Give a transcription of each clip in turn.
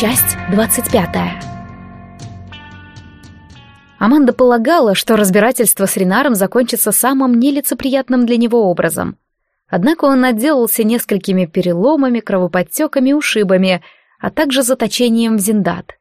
Часть двадцать пятая. Аманда полагала, что разбирательство с Ренаром закончится самым нелицеприятным для него образом. Однако он отделался несколькими переломами, кровоподтеками ушибами, а также заточением в Зиндат.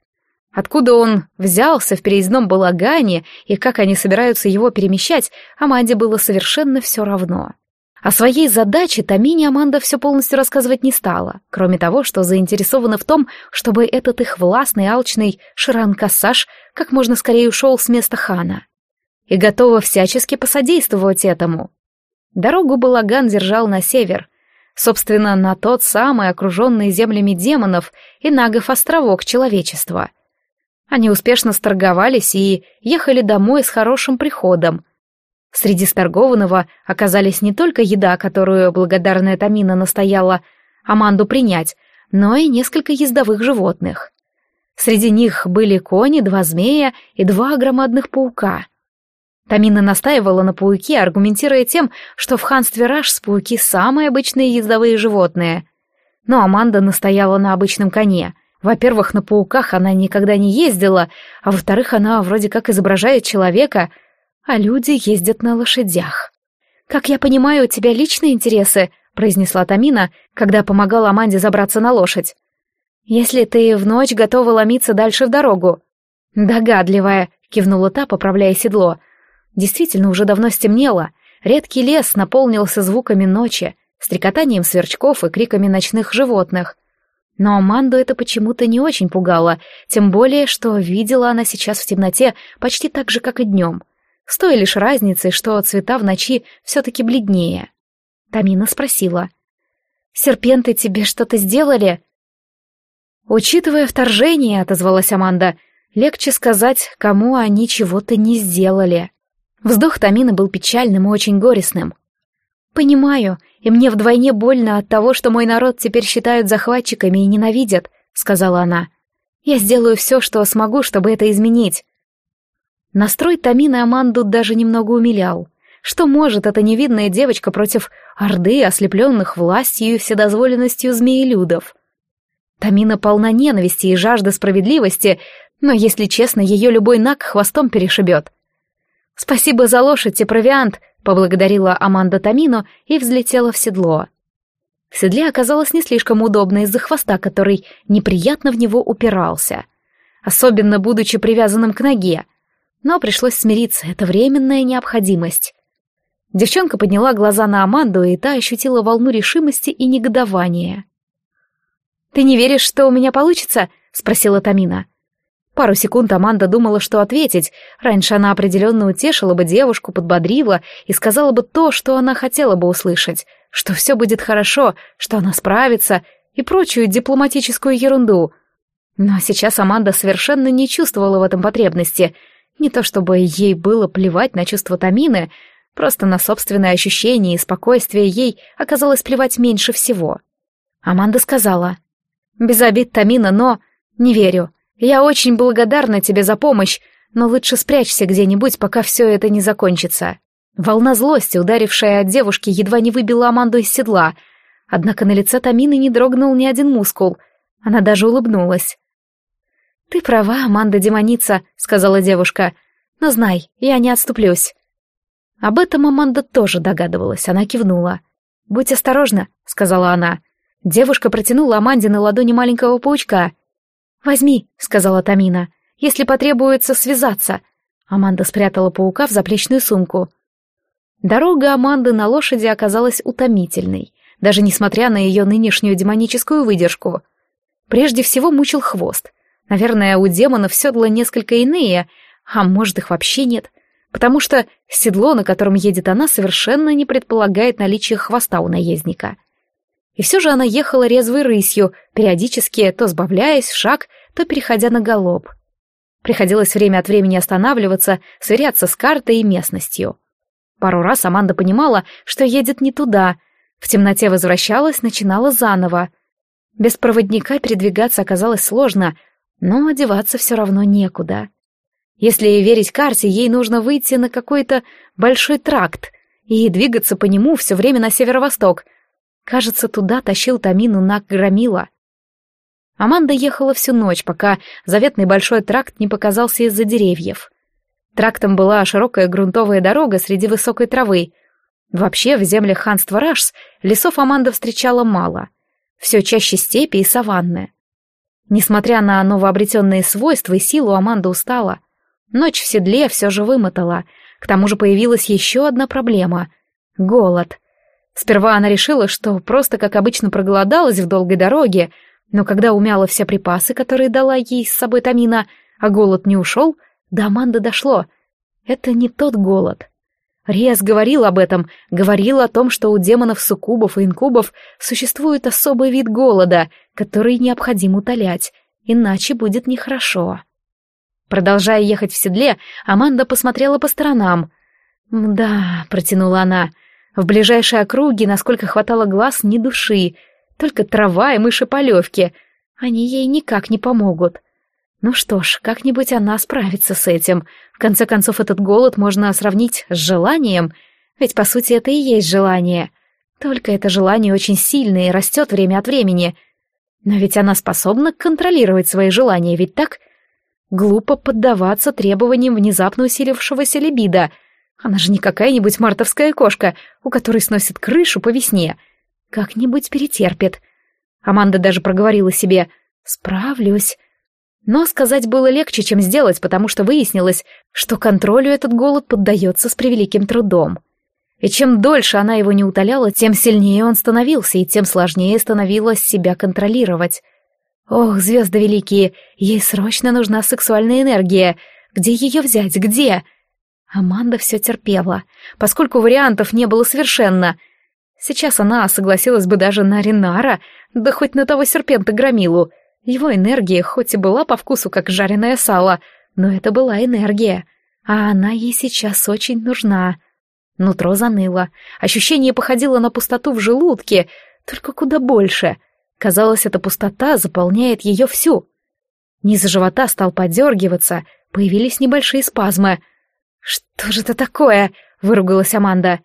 Откуда он взялся в переездном балагане и как они собираются его перемещать, Аманде было совершенно все равно. О своей задаче Тамине Аманда все полностью рассказывать не стала, кроме того, что заинтересована в том, чтобы этот их властный, алчный Ширан-Кассаж как можно скорее ушел с места хана. И готова всячески посодействовать этому. Дорогу Балаган держал на север, собственно, на тот самый окруженный землями демонов и нагов островок человечества. Они успешно сторговались и ехали домой с хорошим приходом, Среди сторгованного оказались не только еда, которую благодарная Тамина настояла Аманду принять, но и несколько ездовых животных. Среди них были кони, два змея и два громадных паука. Тамина настаивала на пауке, аргументируя тем, что в ханстве Раш пауки самые обычные ездовые животные. Но Аманда настояла на обычном коне. Во-первых, на пауках она никогда не ездила, а во-вторых, она вроде как изображает человека — а люди ездят на лошадях. «Как я понимаю, у тебя личные интересы», — произнесла Тамина, когда помогала Аманде забраться на лошадь. «Если ты в ночь готова ломиться дальше в дорогу». «Догадливая», — кивнула та, поправляя седло. Действительно, уже давно стемнело. Редкий лес наполнился звуками ночи, стрекотанием сверчков и криками ночных животных. Но Аманду это почему-то не очень пугало, тем более, что видела она сейчас в темноте почти так же, как и днем — с той лишь разницей, что цвета в ночи все-таки бледнее. Тамина спросила. «Серпенты тебе что-то сделали?» «Учитывая вторжение», — отозвалась Аманда, — «легче сказать, кому они чего-то не сделали». Вздох Тамины был печальным и очень горестным. «Понимаю, и мне вдвойне больно от того, что мой народ теперь считают захватчиками и ненавидят», — сказала она. «Я сделаю все, что смогу, чтобы это изменить. Настрой Тамины Аманду даже немного умилял. Что может эта невидная девочка против орды, ослепленных властью и вседозволенностью змеелюдов? Тамина полна ненависти и жажды справедливости, но, если честно, ее любой наг хвостом перешибет. «Спасибо за лошадь и провиант», — поблагодарила Аманда Тамину и взлетела в седло. В седле оказалось не слишком удобно из-за хвоста, который неприятно в него упирался, особенно будучи привязанным к ноге — но пришлось смириться, это временная необходимость. Девчонка подняла глаза на Аманду, и та ощутила волну решимости и негодования. «Ты не веришь, что у меня получится?» — спросила Тамина. Пару секунд Аманда думала, что ответить. Раньше она определенно утешила бы девушку, подбодрила и сказала бы то, что она хотела бы услышать, что все будет хорошо, что она справится и прочую дипломатическую ерунду. Но сейчас Аманда совершенно не чувствовала в этом потребности — не то чтобы ей было плевать на чувства Тамины, просто на собственные ощущения и спокойствие ей оказалось плевать меньше всего. Аманда сказала, «Без обид, Тамина, но... Не верю. Я очень благодарна тебе за помощь, но лучше спрячься где-нибудь, пока все это не закончится». Волна злости, ударившая от девушки, едва не выбила Аманду из седла, однако на лице Тамины не дрогнул ни один мускул. Она даже улыбнулась. «Ты права, Аманда-демоница», — сказала девушка. «Но знай, я не отступлюсь». Об этом Аманда тоже догадывалась, она кивнула. «Будь осторожна», — сказала она. Девушка протянула Аманде на ладони маленького паучка. «Возьми», — сказала Тамина, — «если потребуется связаться». Аманда спрятала паука в заплечную сумку. Дорога Аманды на лошади оказалась утомительной, даже несмотря на ее нынешнюю демоническую выдержку. Прежде всего мучил хвост. Наверное, у демонов седла несколько иные, а может их вообще нет, потому что седло, на котором едет она, совершенно не предполагает наличие хвоста у наездника. И все же она ехала резвой рысью, периодически то сбавляясь в шаг, то переходя на галоп. Приходилось время от времени останавливаться, сверяться с картой и местностью. Пару раз Аманда понимала, что едет не туда, в темноте возвращалась, начинала заново. Без проводника передвигаться оказалось сложно, но одеваться все равно некуда. Если верить карте, ей нужно выйти на какой-то большой тракт и двигаться по нему все время на северо-восток. Кажется, туда тащил Тамину Нак Громила. Аманда ехала всю ночь, пока заветный большой тракт не показался из-за деревьев. Трактом была широкая грунтовая дорога среди высокой травы. Вообще, в землях ханства Рашс лесов Аманда встречала мало. Все чаще степи и саванны. Несмотря на новообретенные свойства и силу, Аманда устала. Ночь в седле все же вымотала. К тому же появилась еще одна проблема — голод. Сперва она решила, что просто, как обычно, проголодалась в долгой дороге, но когда умяла все припасы, которые дала ей с собой Тамина, а голод не ушел, до Аманды дошло. Это не тот голод. Риас говорил об этом, говорил о том, что у демонов суккубов и инкубов существует особый вид голода, который необходимо утолять, иначе будет нехорошо. Продолжая ехать в седле, Аманда посмотрела по сторонам. «Да», — протянула она, — «в ближайшей округе, насколько хватало глаз, ни души, только трава и мыши-полевки. Они ей никак не помогут. Ну что ж, как-нибудь она справится с этим. В конце концов, этот голод можно сравнить с желанием, ведь, по сути, это и есть желание. Только это желание очень сильное и растет время от времени. Но ведь она способна контролировать свои желания, ведь так? Глупо поддаваться требованиям внезапно усилившегося либидо. Она же не какая-нибудь мартовская кошка, у которой сносит крышу по весне. Как-нибудь перетерпит. Аманда даже проговорила себе «справлюсь». Но сказать было легче, чем сделать, потому что выяснилось, что контролю этот голод поддается с превеликим трудом. И чем дольше она его не утоляла, тем сильнее он становился, и тем сложнее становилось себя контролировать. Ох, звезды великие, ей срочно нужна сексуальная энергия. Где ее взять, где? Аманда все терпела, поскольку вариантов не было совершенно. Сейчас она согласилась бы даже на Ринара, да хоть на того серпента Громилу. Его энергия хоть и была по вкусу как жареное сало, но это была энергия, а она ей сейчас очень нужна. Нутро заныло, ощущение походило на пустоту в желудке, только куда больше. Казалось, эта пустота заполняет ее всю. Низ живота стал подергиваться, появились небольшие спазмы. «Что же это такое?» — выругалась Аманда.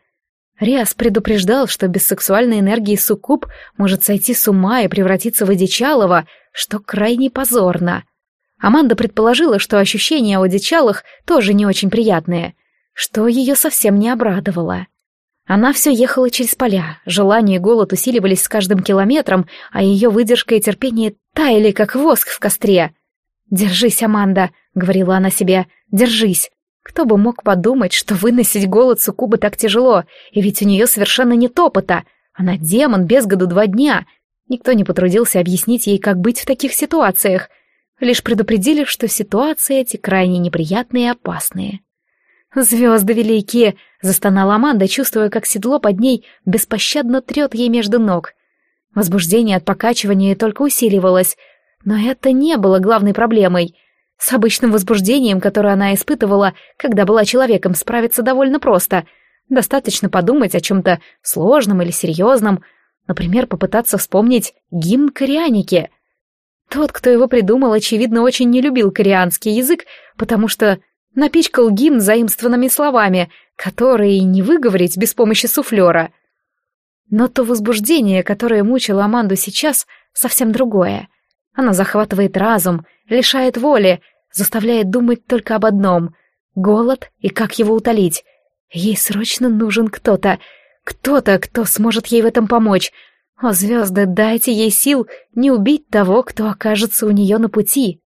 Риас предупреждал, что без сексуальной энергии суккуб может сойти с ума и превратиться в одичалого, что крайне позорно. Аманда предположила, что ощущения о одичалах тоже не очень приятные, что ее совсем не обрадовало. Она все ехала через поля, желание и голод усиливались с каждым километром, а ее выдержка и терпение таяли, как воск в костре. «Держись, Аманда», — говорила она себе, — «держись. Кто бы мог подумать, что выносить голод суккубы так тяжело, и ведь у нее совершенно нет опыта. Она демон без году два дня. Никто не потрудился объяснить ей, как быть в таких ситуациях. Лишь предупредили, что ситуации эти крайне неприятные и опасные. «Звезды великие!» — застонала Аманда, чувствуя, как седло под ней беспощадно трет ей между ног. Возбуждение от покачивания только усиливалось, но это не было главной проблемой — с обычным возбуждением, которое она испытывала, когда была человеком, справиться довольно просто. Достаточно подумать о чем-то сложном или серьезном, например, попытаться вспомнить гимн корианики. Тот, кто его придумал, очевидно, очень не любил корианский язык, потому что напичкал гимн заимствованными словами, которые не выговорить без помощи суфлера. Но то возбуждение, которое мучило Аманду сейчас, совсем другое. Оно захватывает разум, лишает воли, заставляет думать только об одном — голод и как его утолить. Ей срочно нужен кто-то, кто-то, кто сможет ей в этом помочь. О, звезды, дайте ей сил не убить того, кто окажется у нее на пути.